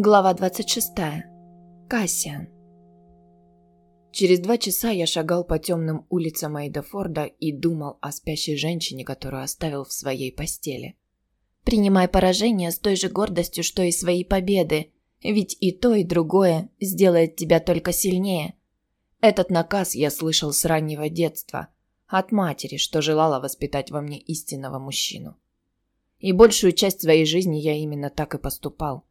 Глава 26. Кассиан. Через два часа я шагал по темным улицам Эйдафорда и думал о спящей женщине, которую оставил в своей постели. Принимай поражение с той же гордостью, что и свои победы, ведь и то, и другое сделает тебя только сильнее. Этот наказ я слышал с раннего детства, от матери, что желала воспитать во мне истинного мужчину. И большую часть своей жизни я именно так и поступал.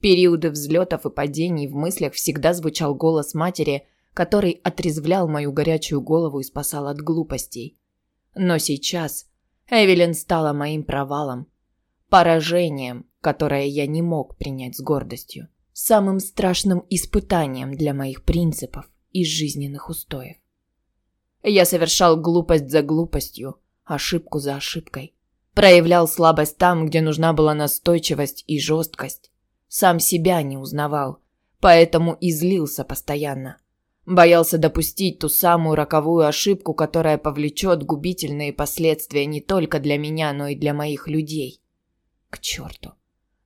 Периоды взлетов и падений в мыслях всегда звучал голос матери, который отрезвлял мою горячую голову и спасал от глупостей. Но сейчас Эвелин стала моим провалом, поражением, которое я не мог принять с гордостью, самым страшным испытанием для моих принципов и жизненных устоев. Я совершал глупость за глупостью, ошибку за ошибкой. Проявлял слабость там, где нужна была настойчивость и жесткость. Сам себя не узнавал, поэтому и злился постоянно. Боялся допустить ту самую роковую ошибку, которая повлечет губительные последствия не только для меня, но и для моих людей. К черту.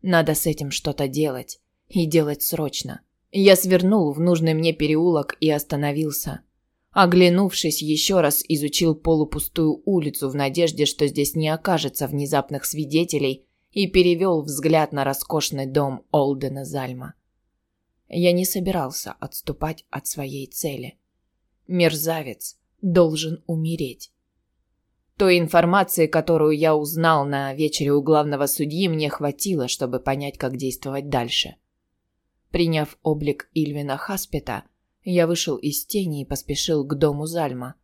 Надо с этим что-то делать. И делать срочно. Я свернул в нужный мне переулок и остановился. Оглянувшись, еще раз изучил полупустую улицу в надежде, что здесь не окажется внезапных свидетелей, и перевел взгляд на роскошный дом Олдена Зальма. Я не собирался отступать от своей цели. Мерзавец должен умереть. Той информации, которую я узнал на вечере у главного судьи, мне хватило, чтобы понять, как действовать дальше. Приняв облик Ильвина Хаспета, я вышел из тени и поспешил к дому Зальма.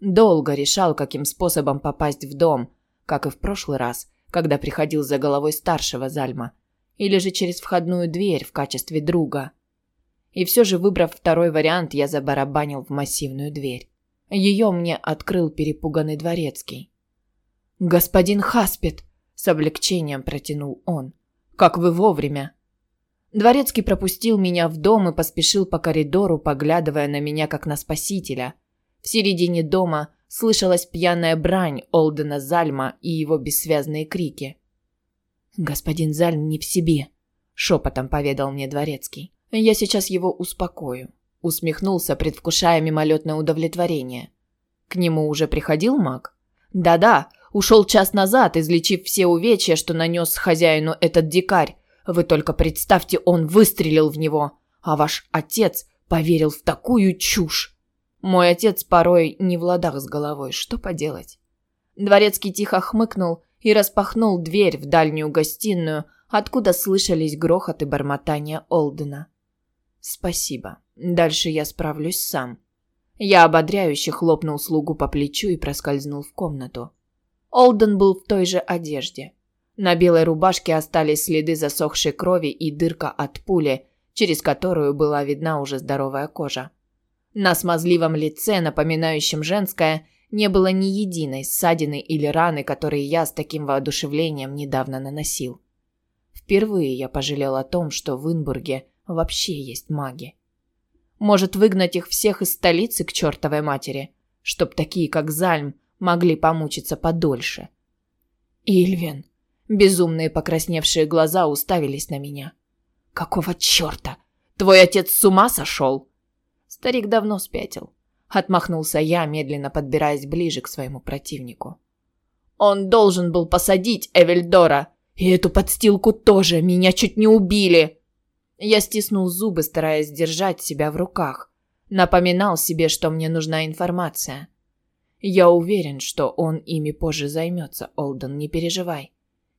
Долго решал, каким способом попасть в дом, как и в прошлый раз, когда приходил за головой старшего Зальма, или же через входную дверь в качестве друга. И все же, выбрав второй вариант, я забарабанил в массивную дверь. Ее мне открыл перепуганный дворецкий. «Господин Хаспет!» – с облегчением протянул он. «Как вы вовремя!» Дворецкий пропустил меня в дом и поспешил по коридору, поглядывая на меня как на спасителя. В середине дома слышалась пьяная брань Олдена Зальма и его бессвязные крики. «Господин Зальм не в себе», – шепотом поведал мне Дворецкий. «Я сейчас его успокою», – усмехнулся, предвкушая мимолетное удовлетворение. «К нему уже приходил маг?» «Да-да, ушел час назад, излечив все увечья, что нанес хозяину этот дикарь, вы только представьте, он выстрелил в него, а ваш отец поверил в такую чушь. Мой отец порой не в ладах с головой, что поделать. Дворецкий тихо хмыкнул и распахнул дверь в дальнюю гостиную, откуда слышались грохот и бормотание Олдена. «Спасибо. Дальше я справлюсь сам». Я ободряюще хлопнул слугу по плечу и проскользнул в комнату. Олден был в той же одежде. На белой рубашке остались следы засохшей крови и дырка от пули, через которую была видна уже здоровая кожа. На смазливом лице, напоминающем женское, не было ни единой ссадины или раны, которые я с таким воодушевлением недавно наносил. Впервые я пожалел о том, что в Инбурге вообще есть маги. Может, выгнать их всех из столицы к чертовой матери, чтоб такие, как Зальм, могли помучиться подольше. «Ильвин», Безумные покрасневшие глаза уставились на меня. «Какого черта? Твой отец с ума сошел?» Старик давно спятил. Отмахнулся я, медленно подбираясь ближе к своему противнику. «Он должен был посадить Эвельдора. И эту подстилку тоже. Меня чуть не убили!» Я стиснул зубы, стараясь держать себя в руках. Напоминал себе, что мне нужна информация. Я уверен, что он ими позже займется, Олден, не переживай.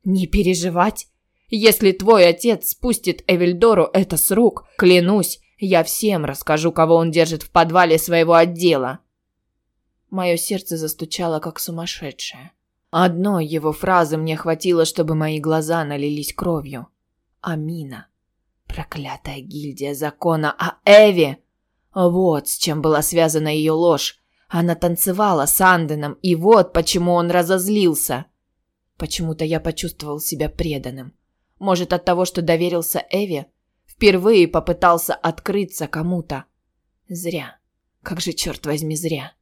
Не переживать. Если твой отец спустит Эвельдору это с рук, клянусь, я всем расскажу, кого он держит в подвале своего отдела. Мое сердце застучало, как сумасшедшее. Одной его фразы мне хватило, чтобы мои глаза налились кровью. Амина. Проклятая гильдия закона о Эве. Вот с чем была связана ее ложь. Она танцевала с Анденом, и вот почему он разозлился. Почему-то я почувствовал себя преданным. Может, от того, что доверился Эве? Впервые попытался открыться кому-то. Зря. Как же, черт возьми, зря.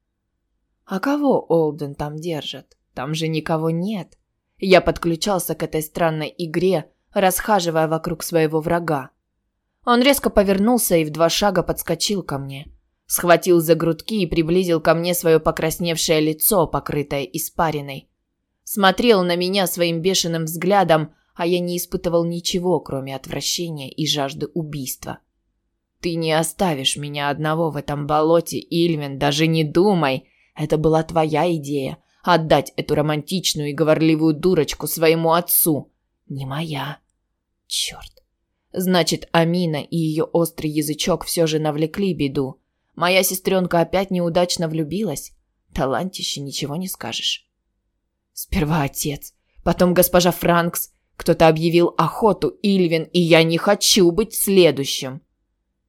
А кого Олден там держит? Там же никого нет. Я подключался к этой странной игре, расхаживая вокруг своего врага. Он резко повернулся и в два шага подскочил ко мне. Схватил за грудки и приблизил ко мне свое покрасневшее лицо, покрытое испариной. Смотрел на меня своим бешеным взглядом, а я не испытывал ничего, кроме отвращения и жажды убийства. «Ты не оставишь меня одного в этом болоте, Ильвин, даже не думай. Это была твоя идея – отдать эту романтичную и говорливую дурочку своему отцу. Не моя. Черт. Значит, Амина и ее острый язычок все же навлекли беду. Моя сестренка опять неудачно влюбилась. Талантище, ничего не скажешь. Сперва отец, потом госпожа Франкс. Кто-то объявил охоту, Ильвин, и я не хочу быть следующим.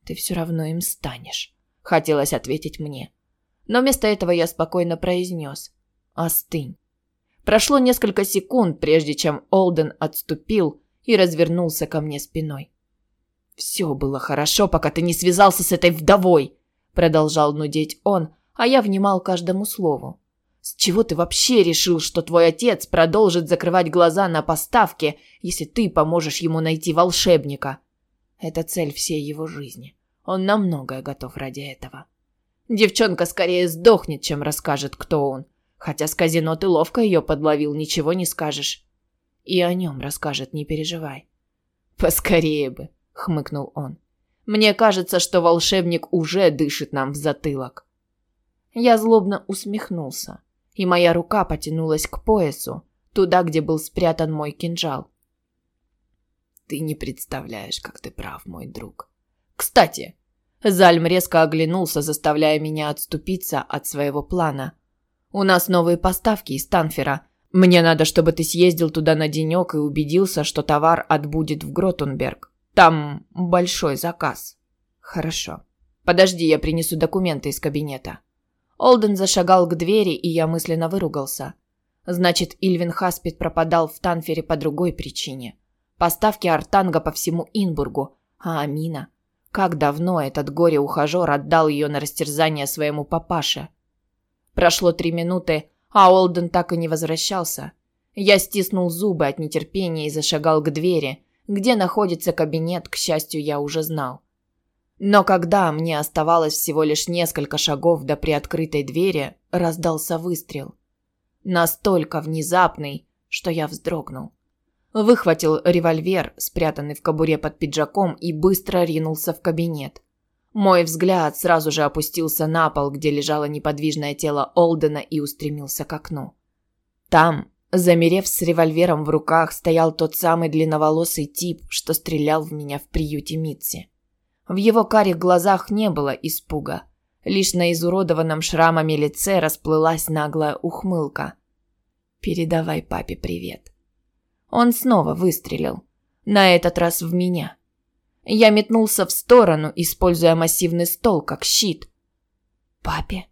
Ты все равно им станешь, хотелось ответить мне. Но вместо этого я спокойно произнес. Остынь. Прошло несколько секунд, прежде чем Олден отступил и развернулся ко мне спиной. «Все было хорошо, пока ты не связался с этой вдовой», – продолжал нудеть он, а я внимал каждому слову. «С чего ты вообще решил, что твой отец продолжит закрывать глаза на поставки, если ты поможешь ему найти волшебника?» Это цель всей его жизни. Он на многое готов ради этого. Девчонка скорее сдохнет, чем расскажет, кто он. Хотя с казино ты ловко ее подловил, ничего не скажешь. И о нем расскажет, не переживай. Поскорее бы хмыкнул он. Мне кажется, что волшебник уже дышит нам в затылок. Я злобно усмехнулся, и моя рука потянулась к поясу, туда, где был спрятан мой кинжал. Ты не представляешь, как ты прав, мой друг. Кстати, Зальм резко оглянулся, заставляя меня отступиться от своего плана. У нас новые поставки из Танфера. Мне надо, чтобы ты съездил туда на денек и убедился, что товар отбудет в Гротунберг. Там большой заказ. Хорошо. Подожди, я принесу документы из кабинета. Олден зашагал к двери, и я мысленно выругался. Значит, Ильвин Хаспит пропадал в Танфере по другой причине. Поставки артанга по всему Инбургу. А Амина? Как давно этот горе-ухажер отдал ее на растерзание своему папаше? Прошло три минуты, а Олден так и не возвращался. Я стиснул зубы от нетерпения и зашагал к двери, где находится кабинет, к счастью, я уже знал. Но когда мне оставалось всего лишь несколько шагов до приоткрытой двери, раздался выстрел. Настолько внезапный, что я вздрогнул. Выхватил револьвер, спрятанный в кобуре под пиджаком, и быстро ринулся в кабинет. Мой взгляд сразу же опустился на пол, где лежало неподвижное тело Олдена и устремился к окну. Там, Замерев с револьвером в руках, стоял тот самый длинноволосый тип, что стрелял в меня в приюте Митси. В его карих глазах не было испуга. Лишь на изуродованном шрамами лице расплылась наглая ухмылка. «Передавай папе привет». Он снова выстрелил. На этот раз в меня. Я метнулся в сторону, используя массивный стол как щит. «Папе?»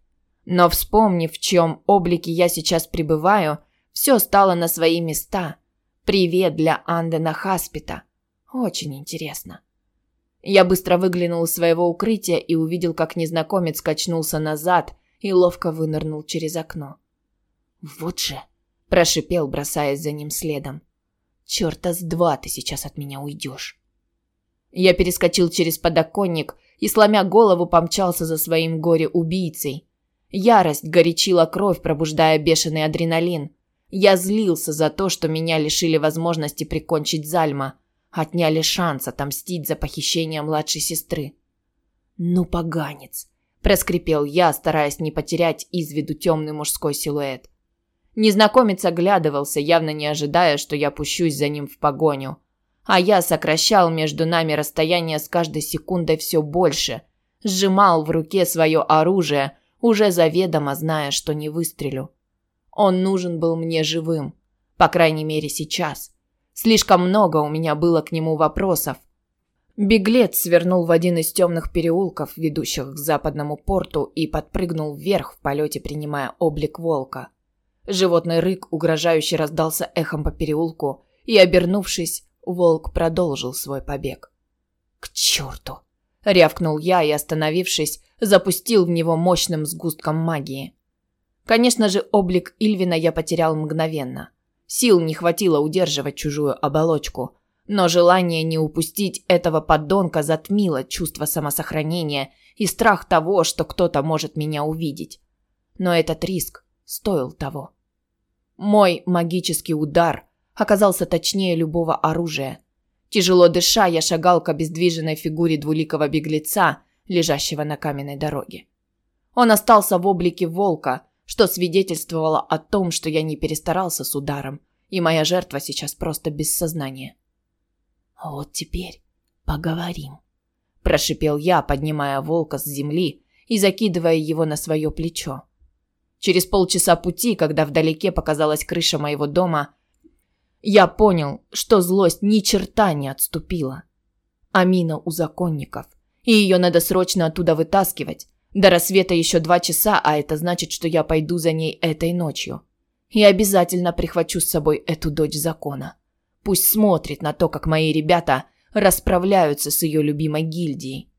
Но вспомнив, в чем облике я сейчас пребываю, все стало на свои места. Привет для Андена Хаспита. Очень интересно. Я быстро выглянул из своего укрытия и увидел, как незнакомец качнулся назад и ловко вынырнул через окно. «Вот же!» – прошипел, бросаясь за ним следом. «Чёрта с два ты сейчас от меня уйдешь!» Я перескочил через подоконник и, сломя голову, помчался за своим горе-убийцей. Ярость горячила кровь, пробуждая бешеный адреналин. Я злился за то, что меня лишили возможности прикончить Зальма, отняли шанс отомстить за похищение младшей сестры. Ну поганец, проскрипел я, стараясь не потерять из виду темный мужской силуэт. Незнакомец оглядывался, явно не ожидая, что я пущусь за ним в погоню. А я сокращал между нами расстояние с каждой секундой все больше, сжимал в руке свое оружие, уже заведомо зная, что не выстрелю. Он нужен был мне живым. По крайней мере, сейчас. Слишком много у меня было к нему вопросов. Беглец свернул в один из темных переулков, ведущих к западному порту, и подпрыгнул вверх в полете, принимая облик волка. Животный рык угрожающе раздался эхом по переулку, и, обернувшись, волк продолжил свой побег. «К черту!» – рявкнул я и, остановившись, запустил в него мощным сгустком магии. Конечно же, облик Ильвина я потерял мгновенно. Сил не хватило удерживать чужую оболочку. Но желание не упустить этого подонка затмило чувство самосохранения и страх того, что кто-то может меня увидеть. Но этот риск стоил того. Мой магический удар оказался точнее любого оружия. Тяжело дыша, я шагал к обездвиженной фигуре двуликого беглеца, лежащего на каменной дороге. Он остался в облике волка, что свидетельствовало о том, что я не перестарался с ударом, и моя жертва сейчас просто без сознания. «Вот теперь поговорим», – прошипел я, поднимая волка с земли и закидывая его на свое плечо. Через полчаса пути, когда вдалеке показалась крыша моего дома, я понял, что злость ни черта не отступила. Амина у законников, и ее надо срочно оттуда вытаскивать. До рассвета еще два часа, а это значит, что я пойду за ней этой ночью. И обязательно прихвачу с собой эту дочь закона. Пусть смотрит на то, как мои ребята расправляются с ее любимой гильдией.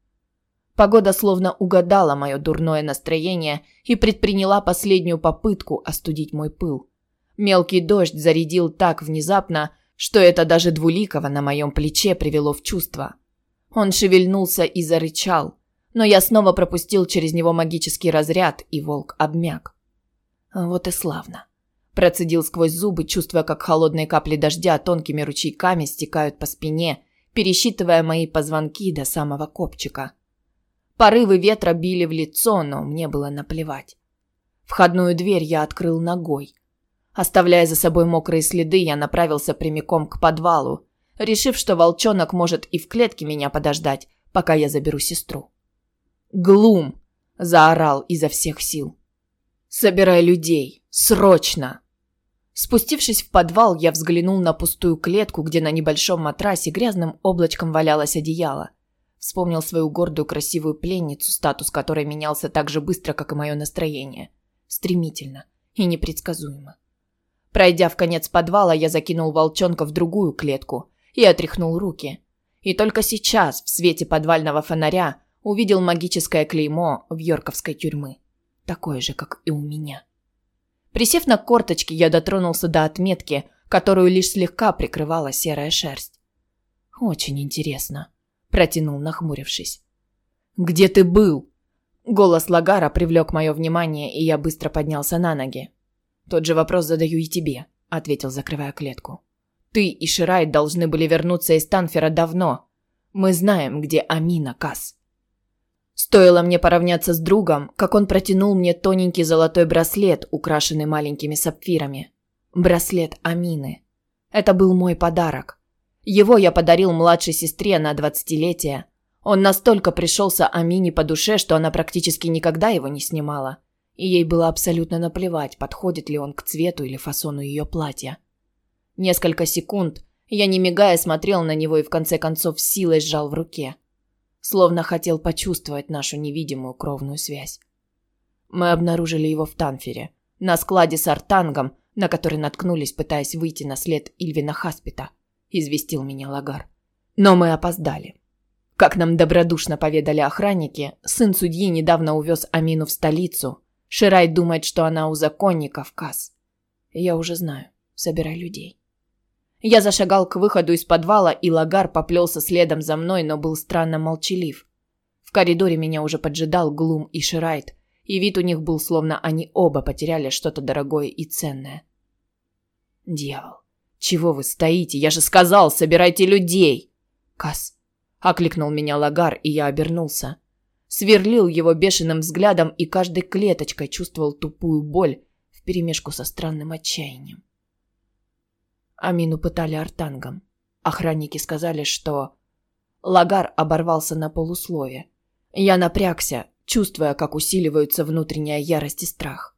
Погода словно угадала мое дурное настроение и предприняла последнюю попытку остудить мой пыл. Мелкий дождь зарядил так внезапно, что это даже двуликого на моем плече привело в чувство. Он шевельнулся и зарычал, но я снова пропустил через него магический разряд, и волк обмяк. Вот и славно. Процедил сквозь зубы, чувствуя, как холодные капли дождя тонкими ручейками стекают по спине, пересчитывая мои позвонки до самого копчика. Порывы ветра били в лицо, но мне было наплевать. Входную дверь я открыл ногой. Оставляя за собой мокрые следы, я направился прямиком к подвалу, решив, что волчонок может и в клетке меня подождать, пока я заберу сестру. «Глум!» – заорал изо всех сил. «Собирай людей! Срочно!» Спустившись в подвал, я взглянул на пустую клетку, где на небольшом матрасе грязным облачком валялось одеяло. Вспомнил свою гордую красивую пленницу, статус которой менялся так же быстро, как и мое настроение. Стремительно и непредсказуемо. Пройдя в конец подвала, я закинул волчонка в другую клетку и отряхнул руки. И только сейчас, в свете подвального фонаря, увидел магическое клеймо в Йорковской тюрьмы. Такое же, как и у меня. Присев на корточки, я дотронулся до отметки, которую лишь слегка прикрывала серая шерсть. Очень интересно протянул, нахмурившись. «Где ты был?» Голос Лагара привлек мое внимание, и я быстро поднялся на ноги. «Тот же вопрос задаю и тебе», — ответил, закрывая клетку. «Ты и Ширай должны были вернуться из Танфера давно. Мы знаем, где Амина, Кас. Стоило мне поравняться с другом, как он протянул мне тоненький золотой браслет, украшенный маленькими сапфирами. Браслет Амины. Это был мой подарок. Его я подарил младшей сестре на двадцатилетие. Он настолько пришелся Амине по душе, что она практически никогда его не снимала. И ей было абсолютно наплевать, подходит ли он к цвету или фасону ее платья. Несколько секунд я, не мигая, смотрел на него и в конце концов силой сжал в руке. Словно хотел почувствовать нашу невидимую кровную связь. Мы обнаружили его в Танфере, на складе с артангом, на который наткнулись, пытаясь выйти на след Ильвина Хаспита –– известил меня Лагар. Но мы опоздали. Как нам добродушно поведали охранники, сын судьи недавно увез Амину в столицу. Ширай думает, что она у законников Кас. Я уже знаю. Собирай людей. Я зашагал к выходу из подвала, и Лагар поплелся следом за мной, но был странно молчалив. В коридоре меня уже поджидал Глум и Ширайт, и вид у них был, словно они оба потеряли что-то дорогое и ценное. Дьявол. «Чего вы стоите? Я же сказал, собирайте людей!» «Кас!» – окликнул меня Лагар, и я обернулся. Сверлил его бешеным взглядом и каждой клеточкой чувствовал тупую боль вперемешку со странным отчаянием. Амину пытали артангом. Охранники сказали, что... Лагар оборвался на полуслове. Я напрягся, чувствуя, как усиливаются внутренняя ярость и страх.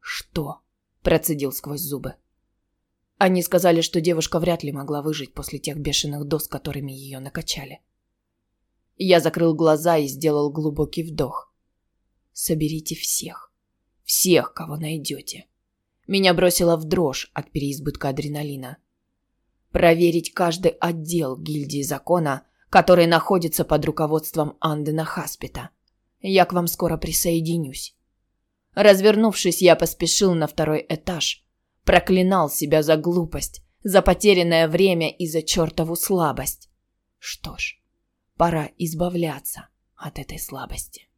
«Что?» – процедил сквозь зубы. Они сказали, что девушка вряд ли могла выжить после тех бешеных доз, которыми ее накачали. Я закрыл глаза и сделал глубокий вдох. Соберите всех. Всех, кого найдете. Меня бросило в дрожь от переизбытка адреналина. Проверить каждый отдел гильдии закона, который находится под руководством Андена Хаспита. Я к вам скоро присоединюсь. Развернувшись, я поспешил на второй этаж, Проклинал себя за глупость, За потерянное время и за чертову слабость. Что ж, пора избавляться от этой слабости.